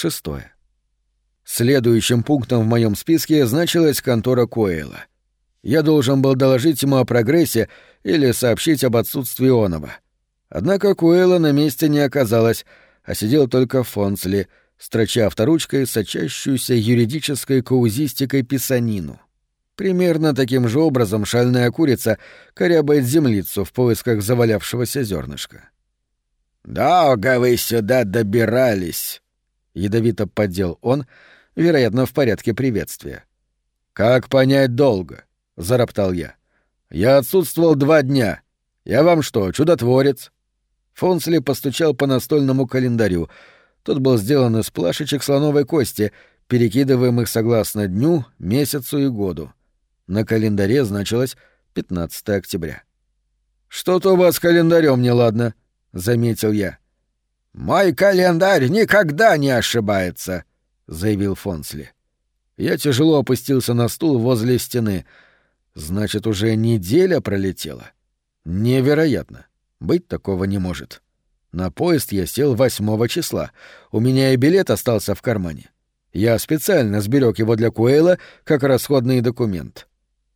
Шестое. Следующим пунктом в моем списке значилась контора Коэла. Я должен был доложить ему о прогрессе или сообщить об отсутствии оного. Однако Куэла на месте не оказалось, а сидел только Фонсли, строча авторучкой сочащуюся юридической каузистикой писанину. Примерно таким же образом шальная курица корябает землицу в поисках завалявшегося зернышка. «Долго вы сюда добирались!» — ядовито поддел он, вероятно, в порядке приветствия. «Как понять долго?» — зароптал я. «Я отсутствовал два дня. Я вам что, чудотворец?» Фонсли постучал по настольному календарю. Тот был сделан из плашечек слоновой кости, перекидываемых согласно дню, месяцу и году. На календаре значилось 15 октября. «Что-то у вас с календарем неладно», — заметил я. «Мой календарь никогда не ошибается», — заявил Фонсли. Я тяжело опустился на стул возле стены. Значит, уже неделя пролетела. Невероятно. Быть такого не может. На поезд я сел 8 числа. У меня и билет остался в кармане. Я специально сберег его для Куэйла как расходный документ.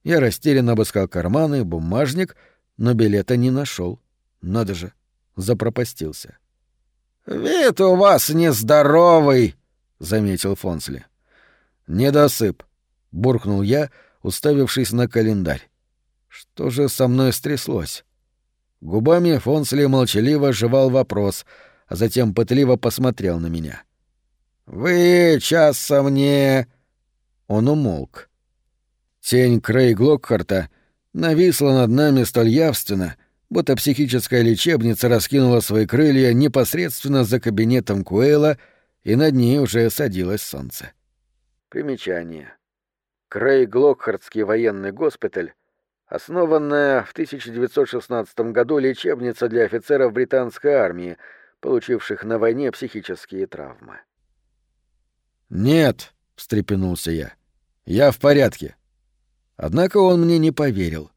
Я растерянно обыскал карманы, бумажник, но билета не нашел. Надо же, запропастился. «Вид у вас нездоровый», — заметил Фонсли. «Недосып», — буркнул я, уставившись на календарь. «Что же со мной стряслось?» Губами Фонсли молчаливо жевал вопрос, а затем пытливо посмотрел на меня. «Вы часом не...» Он умолк. Тень Крей Глокхарта нависла над нами столь явственно, будто психическая лечебница раскинула свои крылья непосредственно за кабинетом Куэла, и над ней уже садилось солнце. Примечание. Крей Глокхартский военный госпиталь основанная в 1916 году лечебница для офицеров британской армии, получивших на войне психические травмы. «Нет», — встрепенулся я, — «я в порядке». Однако он мне не поверил.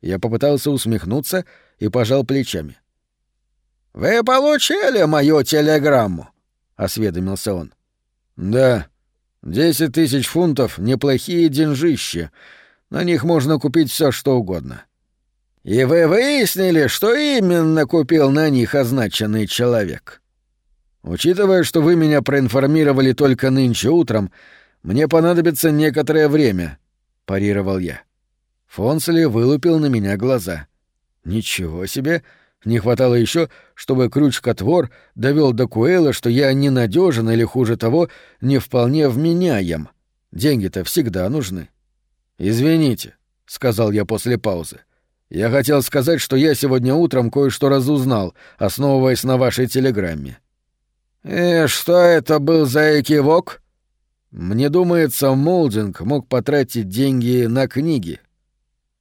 Я попытался усмехнуться и пожал плечами. «Вы получили мою телеграмму?» — осведомился он. «Да. Десять тысяч фунтов — неплохие деньжища, на них можно купить все, что угодно. И вы выяснили, что именно купил на них означенный человек? Учитывая, что вы меня проинформировали только нынче утром, мне понадобится некоторое время, парировал я. Фонсли вылупил на меня глаза. Ничего себе! Не хватало еще, чтобы крючкотвор довел до Куэла, что я ненадежен или, хуже того, не вполне вменяем. Деньги-то всегда нужны. «Извините», — сказал я после паузы. «Я хотел сказать, что я сегодня утром кое-что разузнал, основываясь на вашей телеграмме». «И «Э, что это был за экивок?» «Мне думается, Молдинг мог потратить деньги на книги».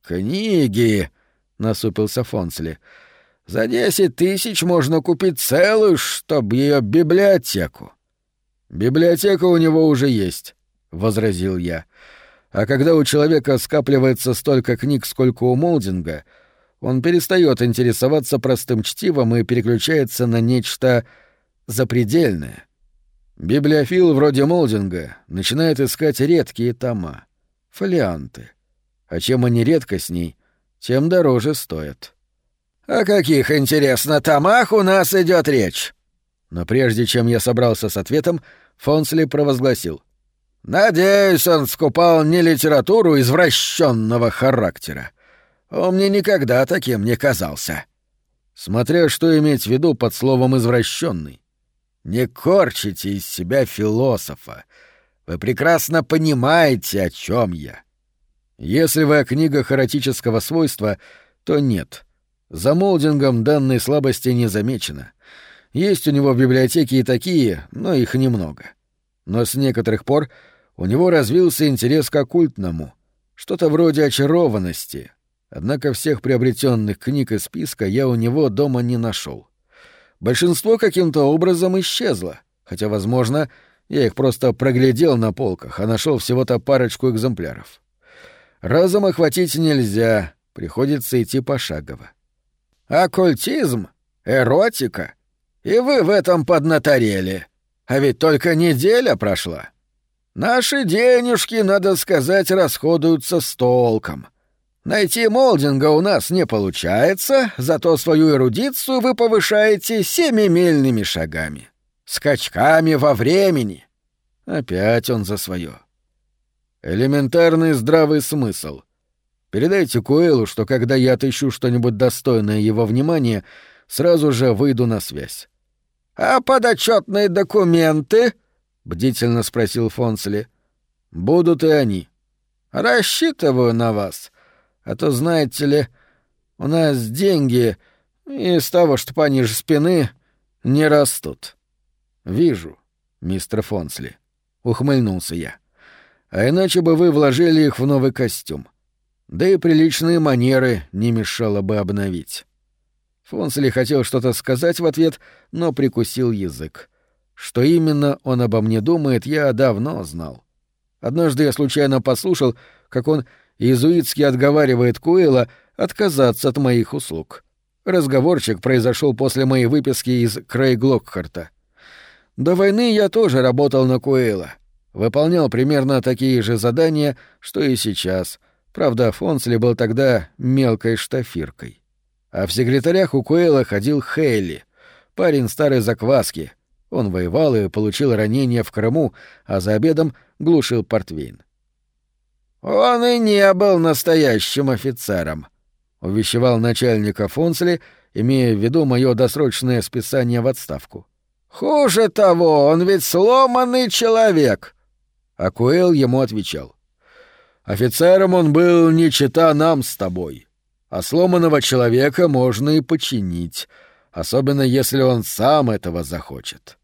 «Книги?» — насупился Фонсли. «За десять тысяч можно купить целую, чтоб ее библиотеку». «Библиотека у него уже есть», — возразил я. А когда у человека скапливается столько книг, сколько у Молдинга, он перестает интересоваться простым чтивом и переключается на нечто запредельное. Библиофил вроде Молдинга начинает искать редкие тома, фолианты. А чем они редкостней, тем дороже стоят. «О каких, интересно, томах у нас идет речь?» Но прежде чем я собрался с ответом, Фонсли провозгласил. Надеюсь, он скупал не литературу извращенного характера. Он мне никогда таким не казался. Смотря что иметь в виду под словом «извращенный». Не корчите из себя философа. Вы прекрасно понимаете, о чем я. Если вы о книгах свойства, то нет. За молдингом данной слабости не замечено. Есть у него в библиотеке и такие, но их немного. Но с некоторых пор у него развился интерес к оккультному, что-то вроде очарованности. Однако всех приобретенных книг из списка я у него дома не нашел. Большинство каким-то образом исчезло, хотя, возможно, я их просто проглядел на полках, а нашел всего-то парочку экземпляров. Разом охватить нельзя, приходится идти пошагово. «Оккультизм? Эротика? И вы в этом поднаторели?» — А ведь только неделя прошла. Наши денежки, надо сказать, расходуются с толком. Найти молдинга у нас не получается, зато свою эрудицию вы повышаете семимильными шагами. Скачками во времени. Опять он за свое. Элементарный здравый смысл. Передайте Куэлу, что когда я отыщу что-нибудь достойное его внимания, сразу же выйду на связь. «А подотчетные документы?» — бдительно спросил Фонсли. «Будут и они». «Рассчитываю на вас. А то, знаете ли, у нас деньги из того, что пониже спины, не растут». «Вижу, мистер Фонсли», — ухмыльнулся я. «А иначе бы вы вложили их в новый костюм. Да и приличные манеры не мешало бы обновить». Фонсли хотел что-то сказать в ответ, но прикусил язык. Что именно он обо мне думает, я давно знал. Однажды я случайно послушал, как он иезуитски отговаривает Куэла отказаться от моих услуг. Разговорчик произошел после моей выписки из Крейглокхарта. До войны я тоже работал на Куэла. Выполнял примерно такие же задания, что и сейчас. Правда, Фонсли был тогда мелкой штафиркой. А в секретарях у Куэла ходил Хейли, парень старой закваски. Он воевал и получил ранение в Крыму, а за обедом глушил портвейн. «Он и не был настоящим офицером», — увещевал начальника Фонсли, имея в виду мое досрочное списание в отставку. «Хуже того, он ведь сломанный человек!» А Куэл ему отвечал. «Офицером он был не чита нам с тобой а сломанного человека можно и починить, особенно если он сам этого захочет.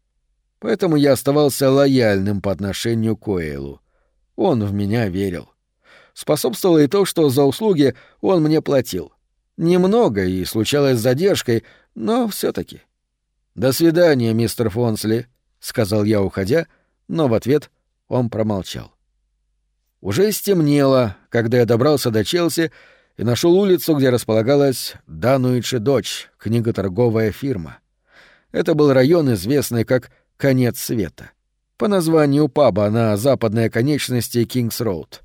Поэтому я оставался лояльным по отношению к Уэйлу. Он в меня верил. Способствовало и то, что за услуги он мне платил. Немного и случалось с задержкой, но все таки «До свидания, мистер Фонсли», — сказал я, уходя, но в ответ он промолчал. Уже стемнело, когда я добрался до Челси и нашел улицу, где располагалась Дануичи дочь, книготорговая фирма. Это был район, известный как «Конец света». По названию паба на западной оконечности Кингс-Роуд.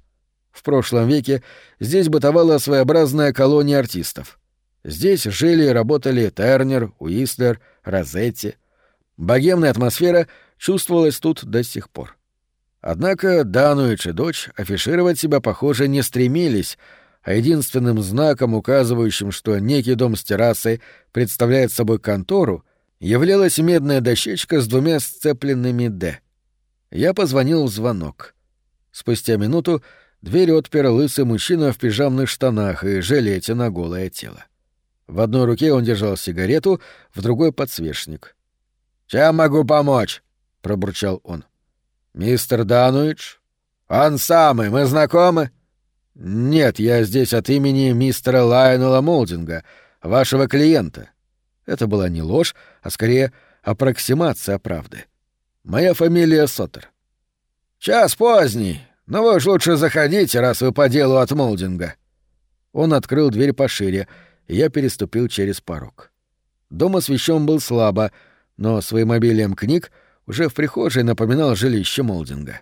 В прошлом веке здесь бытовала своеобразная колония артистов. Здесь жили и работали Тернер, Уистлер, Розетти. Богемная атмосфера чувствовалась тут до сих пор. Однако Дануич и дочь афишировать себя, похоже, не стремились, а единственным знаком, указывающим, что некий дом с террасой представляет собой контору, являлась медная дощечка с двумя сцепленными «Д». Я позвонил в звонок. Спустя минуту дверь отпер лысый мужчина в пижамных штанах и жилете на голое тело. В одной руке он держал сигарету, в другой — подсвечник. «Чем могу помочь?» — пробурчал он. «Мистер Дануич?» «Он самый, мы знакомы?» «Нет, я здесь от имени мистера Лайонела Молдинга, вашего клиента». Это была не ложь, а скорее аппроксимация правды. Моя фамилия Соттер. «Час поздний, но вы уж лучше заходите, раз вы по делу от Молдинга». Он открыл дверь пошире, и я переступил через порог. Дом освещен был слабо, но своим обилием книг уже в прихожей напоминал жилище Молдинга.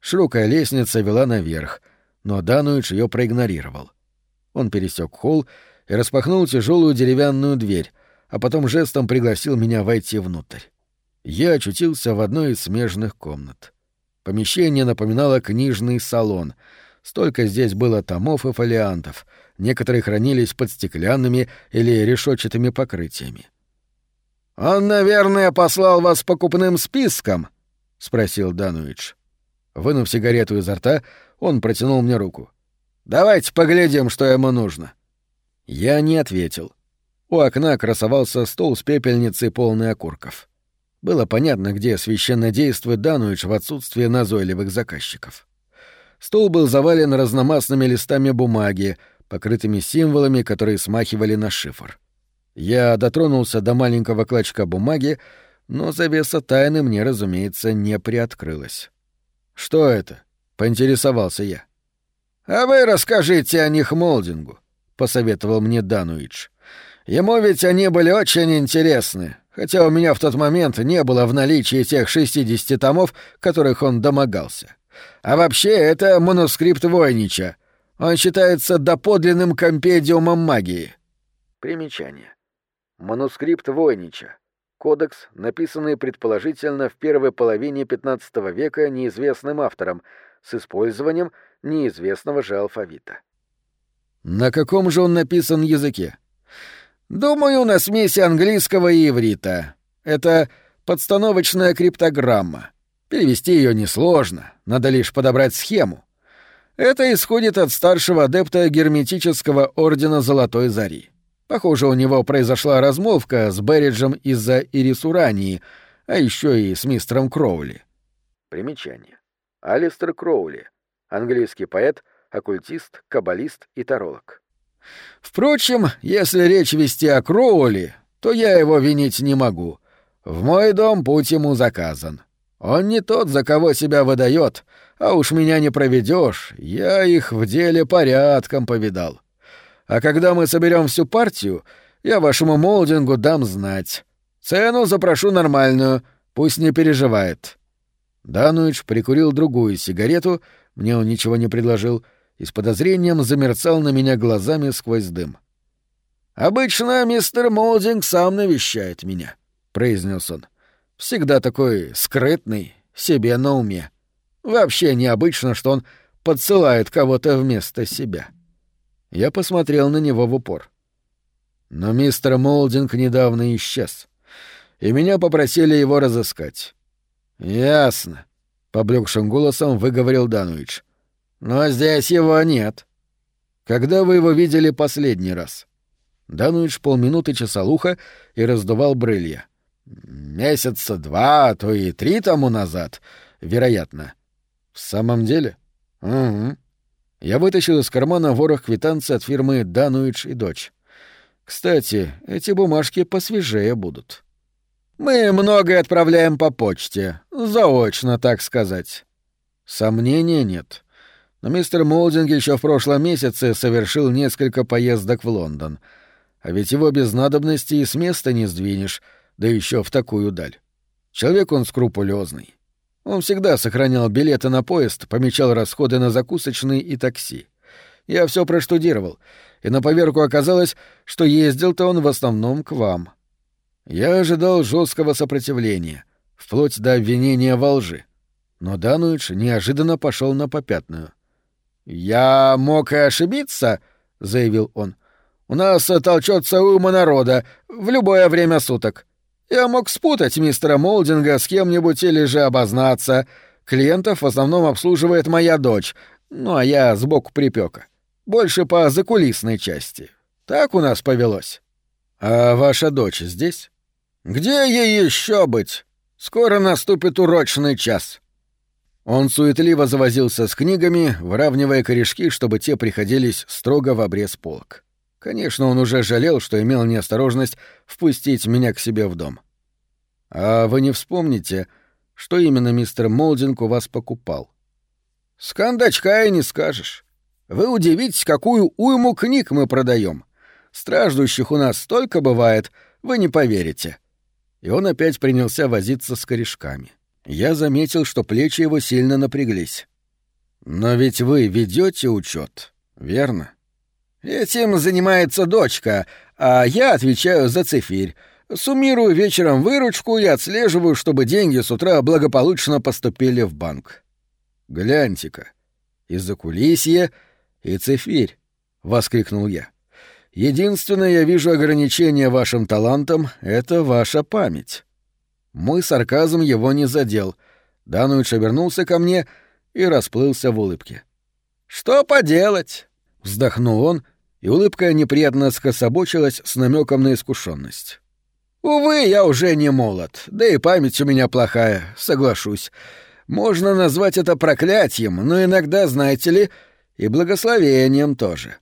Широкая лестница вела наверх — но Дануич ее проигнорировал. Он пересек холл и распахнул тяжелую деревянную дверь, а потом жестом пригласил меня войти внутрь. Я очутился в одной из смежных комнат. Помещение напоминало книжный салон. Столько здесь было томов и фолиантов. Некоторые хранились под стеклянными или решетчатыми покрытиями. «Он, наверное, послал вас покупным списком?» — спросил Дануич. Вынув сигарету изо рта, он протянул мне руку. «Давайте поглядим, что ему нужно». Я не ответил. У окна красовался стол с пепельницей, полный окурков. Было понятно, где священно действует Дануич в отсутствие назойливых заказчиков. Стол был завален разномастными листами бумаги, покрытыми символами, которые смахивали на шифр. Я дотронулся до маленького клочка бумаги, но завеса тайны мне, разумеется, не приоткрылась. «Что это?» — поинтересовался я. «А вы расскажите о них Молдингу», — посоветовал мне Дануич. «Ему ведь они были очень интересны, хотя у меня в тот момент не было в наличии тех 60 томов, которых он домогался. А вообще, это манускрипт Войнича. Он считается доподлинным компедиумом магии. Примечание. Манускрипт Войнича. Кодекс, написанный предположительно в первой половине XV века неизвестным автором, с использованием неизвестного же алфавита. На каком же он написан языке? Думаю, на смеси английского и иврита. Это подстановочная криптограмма. Перевести ее несложно, надо лишь подобрать схему. Это исходит от старшего адепта герметического ордена Золотой Зари. Похоже, у него произошла размолвка с Берриджем из-за Ирисурании, а еще и с мистером Кроули. Примечание. Алистер Кроули. Английский поэт, оккультист, каббалист и таролог. Впрочем, если речь вести о Кроули, то я его винить не могу. В мой дом путь ему заказан. Он не тот, за кого себя выдает, а уж меня не проведешь, я их в деле порядком повидал. А когда мы соберем всю партию, я вашему молдингу дам знать. Цену запрошу нормальную, пусть не переживает». Дануич прикурил другую сигарету, мне он ничего не предложил, и с подозрением замерцал на меня глазами сквозь дым. «Обычно мистер Молдинг сам навещает меня», — произнес он. «Всегда такой скрытный, себе на уме. Вообще необычно, что он подсылает кого-то вместо себя». Я посмотрел на него в упор. Но мистер Молдинг недавно исчез, и меня попросили его разыскать. «Ясно», — поблекшим голосом выговорил Дануич. «Но здесь его нет». «Когда вы его видели последний раз?» Дануич полминуты чесал ухо и раздувал брылья. «Месяца два, а то и три тому назад, вероятно». «В самом деле?» «Угу. Я вытащил из кармана ворох квитанции от фирмы «Дануич и дочь». Кстати, эти бумажки посвежее будут. Мы многое отправляем по почте. Заочно, так сказать. Сомнения нет. Но мистер Молдинг еще в прошлом месяце совершил несколько поездок в Лондон. А ведь его без надобности и с места не сдвинешь, да еще в такую даль. Человек он скрупулезный. Он всегда сохранял билеты на поезд, помечал расходы на закусочные и такси. Я все проштудировал, и на поверку оказалось, что ездил-то он в основном к вам. Я ожидал жесткого сопротивления, вплоть до обвинения во лжи. Но Дануич неожиданно пошел на попятную. «Я мог и ошибиться», — заявил он. «У нас толчется ума народа в любое время суток. Я мог спутать мистера Молдинга с кем-нибудь или же обознаться. Клиентов в основном обслуживает моя дочь, ну а я сбоку припека. Больше по закулисной части. Так у нас повелось. А ваша дочь здесь? Где ей еще быть? Скоро наступит урочный час. Он суетливо завозился с книгами, выравнивая корешки, чтобы те приходились строго в обрез полок. Конечно, он уже жалел, что имел неосторожность впустить меня к себе в дом. А вы не вспомните, что именно мистер Молдинг у вас покупал? С кондачка и не скажешь. Вы удивитесь, какую уйму книг мы продаем. Страждущих у нас столько бывает, вы не поверите. И он опять принялся возиться с корешками. Я заметил, что плечи его сильно напряглись. Но ведь вы ведете учет, верно? Этим занимается дочка, а я отвечаю за цифирь. Суммирую вечером выручку и отслеживаю, чтобы деньги с утра благополучно поступили в банк. Гляньте-ка, из-за кулисья и цифирь, — воскликнул я. Единственное, я вижу ограничение вашим талантам — это ваша память. Мой сарказм его не задел. Дануич обернулся ко мне и расплылся в улыбке. «Что поделать?» — вздохнул он и улыбка неприятно скособочилась с намеком на искушенность. «Увы, я уже не молод, да и память у меня плохая, соглашусь. Можно назвать это проклятием, но иногда, знаете ли, и благословением тоже».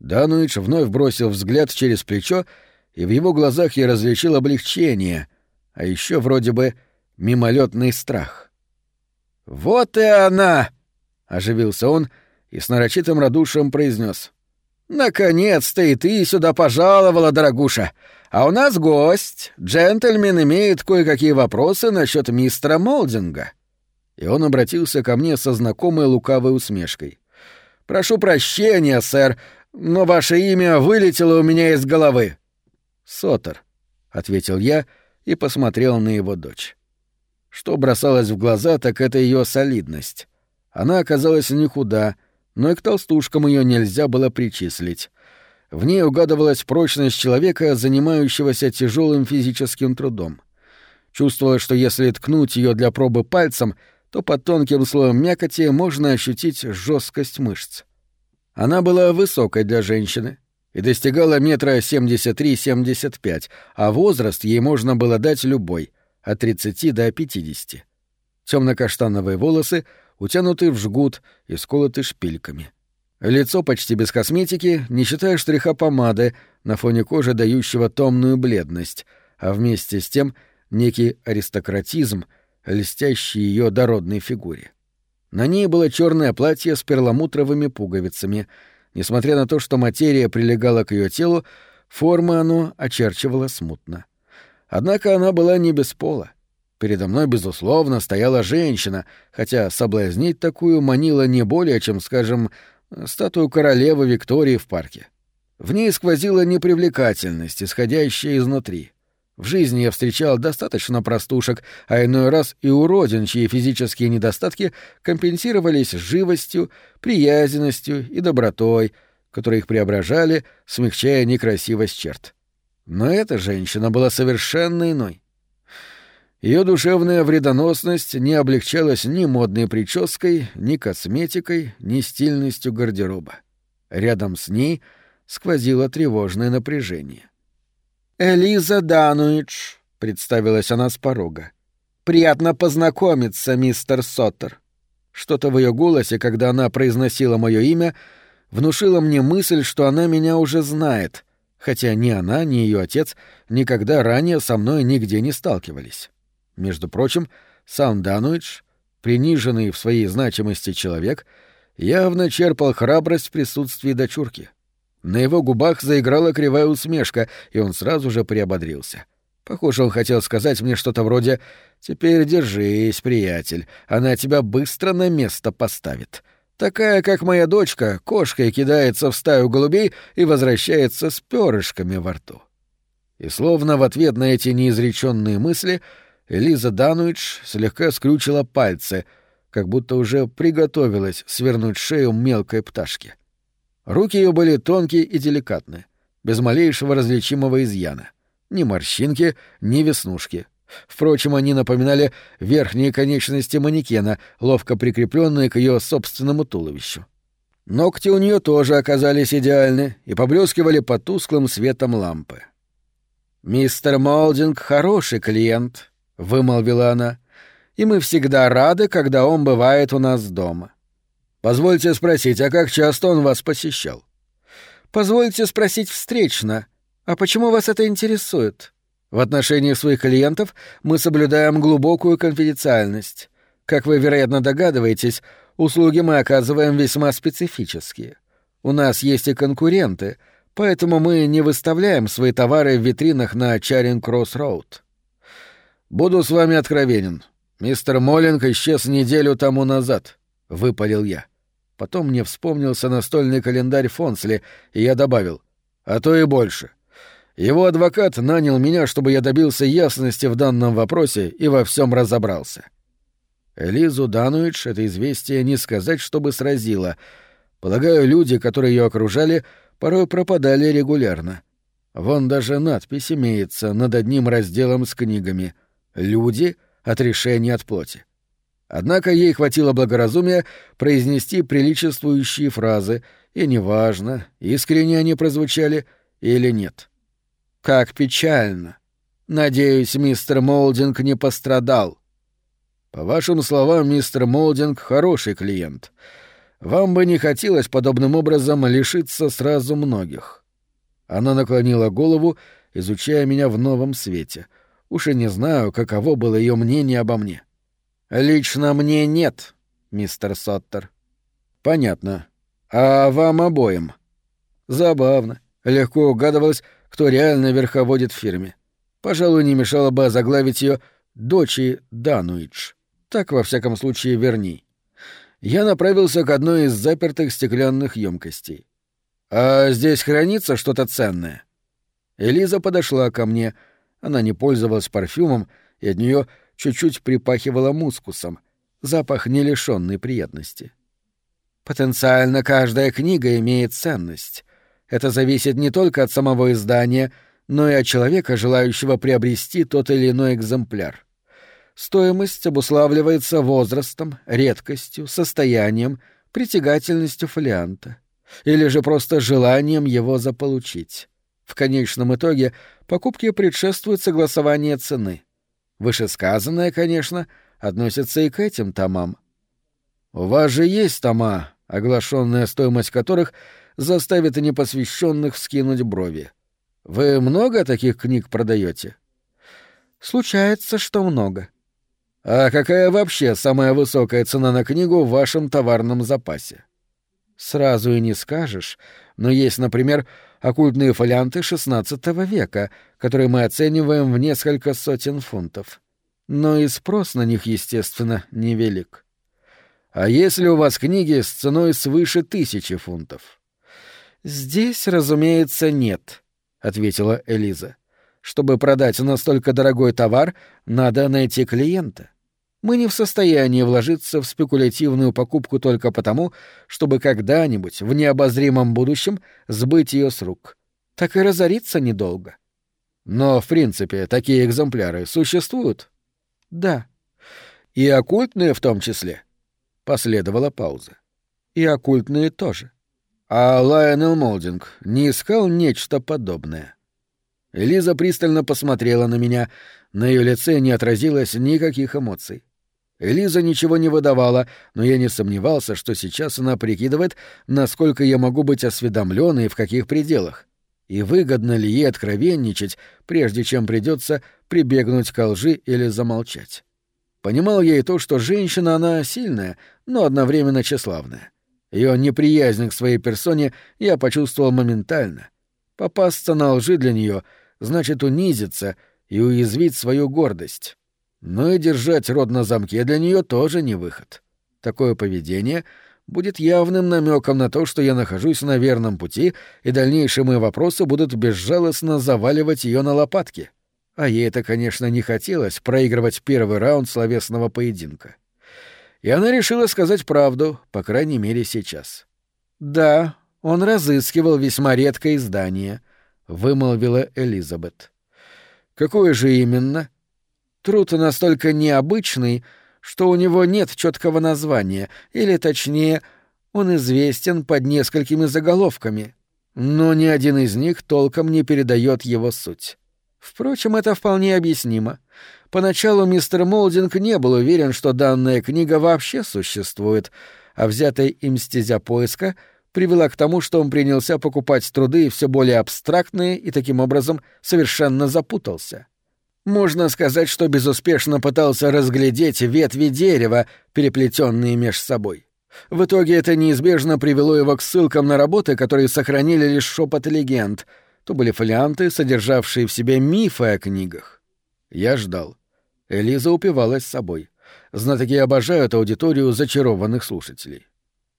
Дануич вновь бросил взгляд через плечо, и в его глазах я различил облегчение, а еще вроде бы мимолетный страх. «Вот и она!» — оживился он и с нарочитым радушием произнес: «Наконец-то и ты сюда пожаловала, дорогуша! А у нас гость. Джентльмен имеет кое-какие вопросы насчет мистера Молдинга. И он обратился ко мне со знакомой лукавой усмешкой. Прошу прощения, сэр, но ваше имя вылетело у меня из головы. Сотер, ответил я и посмотрел на его дочь. Что бросалось в глаза, так это ее солидность. Она оказалась не худа, но и к толстушкам ее нельзя было причислить. В ней угадывалась прочность человека, занимающегося тяжелым физическим трудом. Чувствовалось, что если ткнуть ее для пробы пальцем, то под тонким слоем мякоти можно ощутить жесткость мышц. Она была высокой для женщины и достигала метра семьдесят три-семьдесят пять, а возраст ей можно было дать любой — от тридцати до пятидесяти. Темно-каштановые волосы утянуты в жгут и сколоты шпильками. Лицо почти без косметики, не считая штриха помады, на фоне кожи дающего томную бледность, а вместе с тем некий аристократизм, льстящий ее дородной фигуре. На ней было черное платье с перламутровыми пуговицами. Несмотря на то, что материя прилегала к ее телу, формы оно очерчивало смутно. Однако она была не без пола. Передо мной, безусловно, стояла женщина, хотя соблазнить такую манила не более, чем, скажем, статую королевы Виктории в парке. В ней сквозила непривлекательность, исходящая изнутри. В жизни я встречал достаточно простушек, а иной раз и уродин, чьи физические недостатки компенсировались живостью, приязненностью и добротой, которые их преображали, смягчая некрасивость черт. Но эта женщина была совершенно иной. Ее душевная вредоносность не облегчалась ни модной прической, ни косметикой, ни стильностью гардероба. Рядом с ней сквозило тревожное напряжение. «Элиза Дануич», — представилась она с порога. «Приятно познакомиться, мистер Соттер». Что-то в ее голосе, когда она произносила мое имя, внушило мне мысль, что она меня уже знает, хотя ни она, ни ее отец никогда ранее со мной нигде не сталкивались. Между прочим, сам Дануич, приниженный в своей значимости человек, явно черпал храбрость в присутствии дочурки. На его губах заиграла кривая усмешка, и он сразу же приободрился. Похоже, он хотел сказать мне что-то вроде «Теперь держись, приятель, она тебя быстро на место поставит». Такая, как моя дочка, кошкой кидается в стаю голубей и возвращается с перышками во рту. И словно в ответ на эти неизреченные мысли — Элиза Дануич слегка скрючила пальцы, как будто уже приготовилась свернуть шею мелкой пташки. Руки ее были тонкие и деликатны, без малейшего различимого изъяна. Ни морщинки, ни веснушки. Впрочем, они напоминали верхние конечности манекена, ловко прикрепленные к ее собственному туловищу. Ногти у нее тоже оказались идеальны и поблескивали под тусклым светом лампы. «Мистер Молдинг — хороший клиент», — вымолвила она, — «и мы всегда рады, когда он бывает у нас дома». «Позвольте спросить, а как часто он вас посещал?» «Позвольте спросить встречно. А почему вас это интересует?» «В отношении своих клиентов мы соблюдаем глубокую конфиденциальность. Как вы, вероятно, догадываетесь, услуги мы оказываем весьма специфические. У нас есть и конкуренты, поэтому мы не выставляем свои товары в витринах на Чаринг-Кросс-Роуд». «Буду с вами откровенен. Мистер Моллинг исчез неделю тому назад», — выпалил я. Потом мне вспомнился настольный календарь Фонсли, и я добавил. «А то и больше». Его адвокат нанял меня, чтобы я добился ясности в данном вопросе и во всем разобрался. Элизу Дануич это известие не сказать, чтобы сразило. Полагаю, люди, которые ее окружали, порой пропадали регулярно. Вон даже надпись имеется над одним разделом с книгами — люди от решения от плоти. Однако ей хватило благоразумия произнести приличествующие фразы, и неважно, искренне они прозвучали или нет. «Как печально! Надеюсь, мистер Молдинг не пострадал». «По вашим словам, мистер Молдинг — хороший клиент. Вам бы не хотелось подобным образом лишиться сразу многих». Она наклонила голову, изучая меня в новом свете — Уж и не знаю, каково было ее мнение обо мне. Лично мне нет, мистер Соттер. Понятно. А вам обоим? Забавно. Легко угадывалось, кто реально верховодит в фирме. Пожалуй, не мешало бы озаглавить ее «Дочи Дануидж». Так, во всяком случае, верни. Я направился к одной из запертых стеклянных емкостей. «А здесь хранится что-то ценное?» Элиза подошла ко мне. Она не пользовалась парфюмом, и от нее чуть-чуть припахивала мускусом. Запах не лишенный приятности. Потенциально каждая книга имеет ценность. Это зависит не только от самого издания, но и от человека, желающего приобрести тот или иной экземпляр. Стоимость обуславливается возрастом, редкостью, состоянием, притягательностью фолианта или же просто желанием его заполучить. В конечном итоге покупке предшествует согласование цены. Вышесказанное, конечно, относится и к этим томам. У вас же есть тома, оглашенная стоимость которых заставит непосвященных скинуть брови. Вы много таких книг продаете? Случается, что много. А какая вообще самая высокая цена на книгу в вашем товарном запасе? Сразу и не скажешь, но есть, например, оккультные фолианты XVI века, которые мы оцениваем в несколько сотен фунтов. Но и спрос на них, естественно, невелик. А если у вас книги с ценой свыше тысячи фунтов? Здесь, разумеется, нет, ответила Элиза. Чтобы продать настолько дорогой товар, надо найти клиента. Мы не в состоянии вложиться в спекулятивную покупку только потому, чтобы когда-нибудь в необозримом будущем сбыть ее с рук. Так и разориться недолго. Но, в принципе, такие экземпляры существуют? Да. И оккультные в том числе? Последовала пауза. И оккультные тоже. А Лайонел Молдинг не искал нечто подобное? Элиза пристально посмотрела на меня, на ее лице не отразилось никаких эмоций. Элиза ничего не выдавала, но я не сомневался, что сейчас она прикидывает, насколько я могу быть осведомлен и в каких пределах. И выгодно ли ей откровенничать, прежде чем придется прибегнуть к лжи или замолчать. Понимал я и то, что женщина она сильная, но одновременно тщеславная. Ее неприязнь к своей персоне я почувствовал моментально. Попасться на лжи для нее значит унизиться и уязвить свою гордость. Но и держать рот на замке для нее тоже не выход. Такое поведение будет явным намеком на то, что я нахожусь на верном пути, и дальнейшие мои вопросы будут безжалостно заваливать ее на лопатки. А ей это, конечно, не хотелось проигрывать первый раунд словесного поединка. И она решила сказать правду, по крайней мере, сейчас. «Да, он разыскивал весьма редкое издание», — вымолвила Элизабет. «Какое же именно?» Труд настолько необычный, что у него нет четкого названия, или, точнее, он известен под несколькими заголовками, но ни один из них толком не передает его суть. Впрочем, это вполне объяснимо. Поначалу мистер Молдинг не был уверен, что данная книга вообще существует, а взятая им стезя поиска привела к тому, что он принялся покупать труды все более абстрактные и таким образом совершенно запутался. Можно сказать, что безуспешно пытался разглядеть ветви дерева, переплетенные меж собой. В итоге это неизбежно привело его к ссылкам на работы, которые сохранили лишь шепот легенд. То были фолианты, содержавшие в себе мифы о книгах. Я ждал. Элиза упивалась собой. Знатоки обожают аудиторию зачарованных слушателей.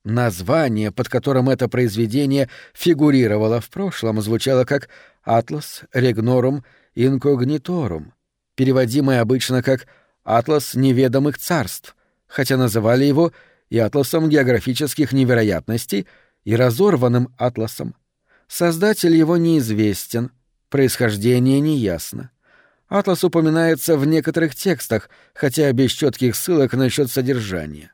Название, под которым это произведение фигурировало в прошлом, звучало как «Атлас Регнорум Инкогниторум», переводимое обычно как «Атлас неведомых царств», хотя называли его и атласом географических невероятностей, и разорванным атласом. Создатель его неизвестен, происхождение неясно. Атлас упоминается в некоторых текстах, хотя без четких ссылок насчет содержания.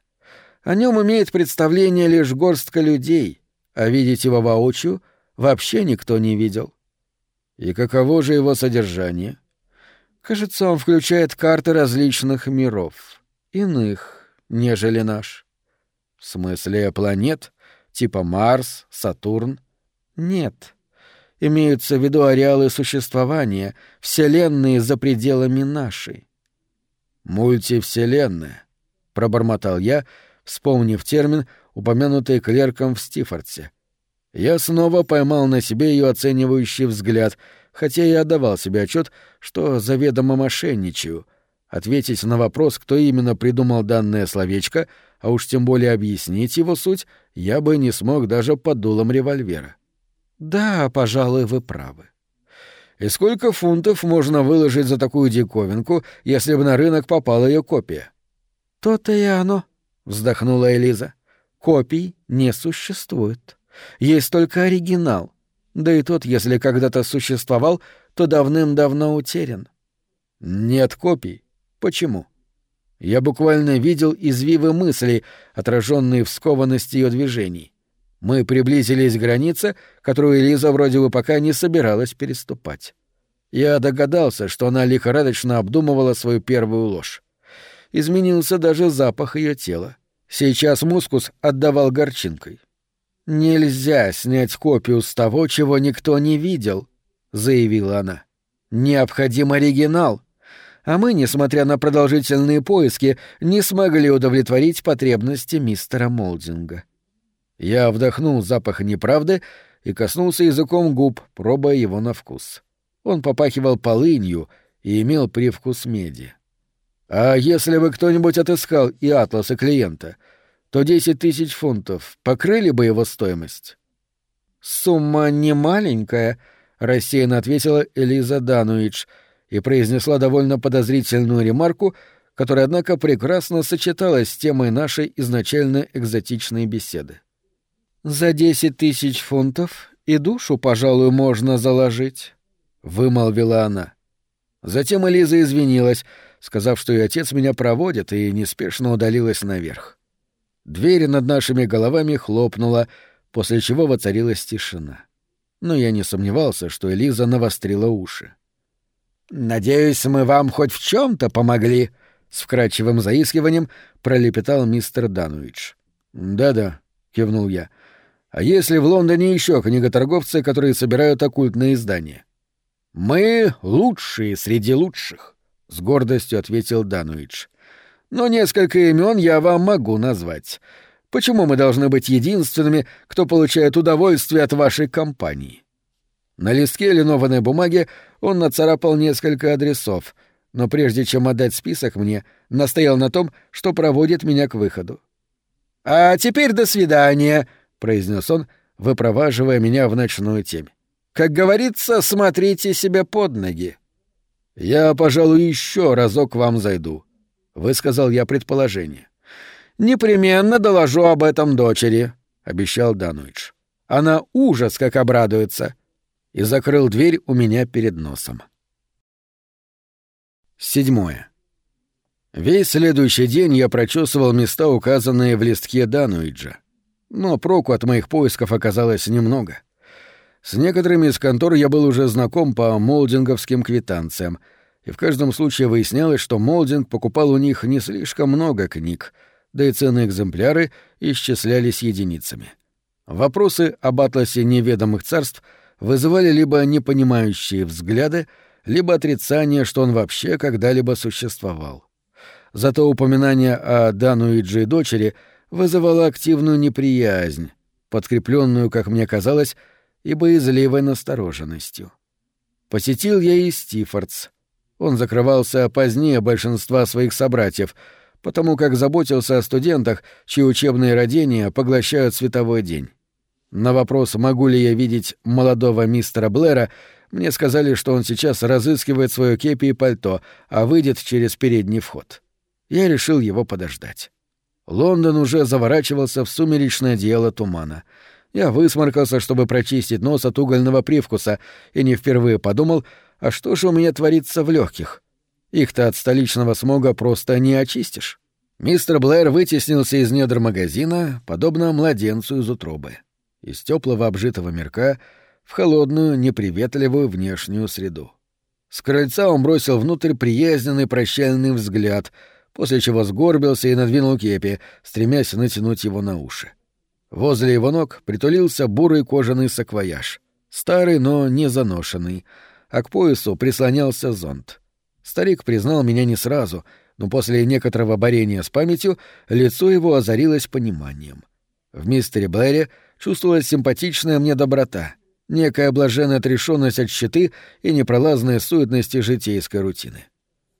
О нем имеет представление лишь горстка людей, а видеть его воочию вообще никто не видел. И каково же его содержание? Кажется, он включает карты различных миров, иных, нежели наш. В смысле планет, типа Марс, Сатурн? Нет. Имеются в виду ареалы существования, вселенные за пределами нашей. «Мультивселенная», — пробормотал я, вспомнив термин, упомянутый клерком в Стифордсе. Я снова поймал на себе ее оценивающий взгляд — хотя и отдавал себе отчет, что заведомо мошенничаю. Ответить на вопрос, кто именно придумал данное словечко, а уж тем более объяснить его суть, я бы не смог даже под дулом револьвера. Да, пожалуй, вы правы. И сколько фунтов можно выложить за такую диковинку, если бы на рынок попала ее копия? То-то и оно, вздохнула Элиза. Копий не существует. Есть только оригинал. Да и тот, если когда-то существовал, то давным-давно утерян. Нет копий. Почему? Я буквально видел извивы мыслей, отраженные в скованности ее движений. Мы приблизились к границе, которую Элиза вроде бы пока не собиралась переступать. Я догадался, что она лихорадочно обдумывала свою первую ложь. Изменился даже запах ее тела. Сейчас мускус отдавал горчинкой. «Нельзя снять копию с того, чего никто не видел», — заявила она. «Необходим оригинал. А мы, несмотря на продолжительные поиски, не смогли удовлетворить потребности мистера Молдинга». Я вдохнул запах неправды и коснулся языком губ, пробуя его на вкус. Он попахивал полынью и имел привкус меди. «А если бы кто-нибудь отыскал и атласы клиента, то десять тысяч фунтов покрыли бы его стоимость. «Сумма не маленькая», — рассеянно ответила Элиза Дануич и произнесла довольно подозрительную ремарку, которая, однако, прекрасно сочеталась с темой нашей изначально экзотичной беседы. «За десять тысяч фунтов и душу, пожалуй, можно заложить», — вымолвила она. Затем Элиза извинилась, сказав, что ее отец меня проводит, и неспешно удалилась наверх. Дверь над нашими головами хлопнула, после чего воцарилась тишина. Но я не сомневался, что Элиза навострила уши. «Надеюсь, мы вам хоть в чем то помогли», — с вкрадчивым заискиванием пролепетал мистер Дануич. «Да-да», — кивнул я. «А если в Лондоне еще книготорговцы, которые собирают оккультные издания?» «Мы лучшие среди лучших», — с гордостью ответил Дануич но несколько имен я вам могу назвать. Почему мы должны быть единственными, кто получает удовольствие от вашей компании?» На листке линованной бумаги он нацарапал несколько адресов, но прежде чем отдать список мне, настоял на том, что проводит меня к выходу. «А теперь до свидания», — произнес он, выпроваживая меня в ночную темь. «Как говорится, смотрите себе под ноги». «Я, пожалуй, еще разок к вам зайду», — высказал я предположение. «Непременно доложу об этом дочери», — обещал Дануидж. «Она ужас как обрадуется!» И закрыл дверь у меня перед носом. Седьмое. Весь следующий день я прочесывал места, указанные в листке Дануиджа. Но проку от моих поисков оказалось немного. С некоторыми из контор я был уже знаком по молдинговским квитанциям — и в каждом случае выяснялось, что Молдинг покупал у них не слишком много книг, да и ценные экземпляры исчислялись единицами. Вопросы об атласе неведомых царств вызывали либо непонимающие взгляды, либо отрицание, что он вообще когда-либо существовал. Зато упоминание о Дануиджи дочери вызывало активную неприязнь, подкрепленную, как мне казалось, и боязливой настороженностью. Посетил я и Стифордс, он закрывался позднее большинства своих собратьев, потому как заботился о студентах, чьи учебные родения поглощают световой день. На вопрос, могу ли я видеть молодого мистера Блэра, мне сказали, что он сейчас разыскивает свое кепи и пальто, а выйдет через передний вход. Я решил его подождать. Лондон уже заворачивался в сумеречное дело тумана. Я высморкался, чтобы прочистить нос от угольного привкуса, и не впервые подумал, а что же у меня творится в легких? Их-то от столичного смога просто не очистишь. Мистер Блэр вытеснился из недр магазина, подобно младенцу из утробы. Из теплого обжитого мирка в холодную, неприветливую внешнюю среду. С крыльца он бросил внутрь приязненный прощальный взгляд, после чего сгорбился и надвинул кепи, стремясь натянуть его на уши. Возле его ног притулился бурый кожаный саквояж. Старый, но не заношенный — а к поясу прислонялся зонт. Старик признал меня не сразу, но после некоторого борения с памятью лицо его озарилось пониманием. В мистере Блэре чувствовалась симпатичная мне доброта, некая блаженная отрешенность от щиты и непролазные суетности житейской рутины.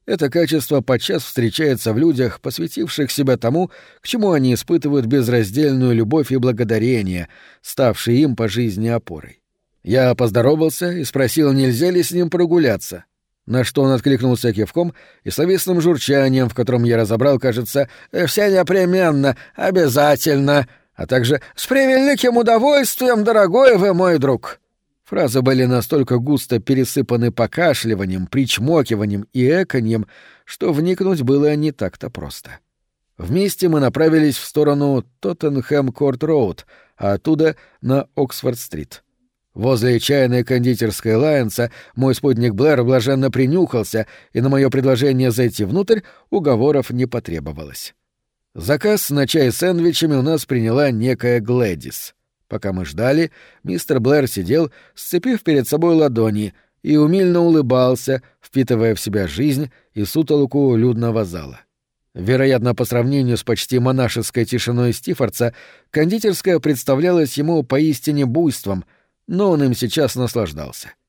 Это качество подчас встречается в людях, посвятивших себя тому, к чему они испытывают безраздельную любовь и благодарение, ставшие им по жизни опорой. Я поздоровался и спросил, нельзя ли с ним прогуляться, на что он откликнулся кивком и словесным журчанием, в котором я разобрал, кажется, «все непременно, обязательно», а также «с превеликим удовольствием, дорогой вы мой друг». Фразы были настолько густо пересыпаны покашливанием, причмокиванием и эканьем, что вникнуть было не так-то просто. Вместе мы направились в сторону Тоттенхэм-Корт-Роуд, а оттуда — на Оксфорд-стрит. Возле чайной кондитерской Лайенса мой спутник Блэр блаженно принюхался, и на мое предложение зайти внутрь уговоров не потребовалось. Заказ на чай с сэндвичами у нас приняла некая Глэдис — Пока мы ждали, мистер Блэр сидел, сцепив перед собой ладони, и умильно улыбался, впитывая в себя жизнь и сутолоку людного зала. Вероятно, по сравнению с почти монашеской тишиной Стифорца, кондитерская представлялась ему поистине буйством, но он им сейчас наслаждался. —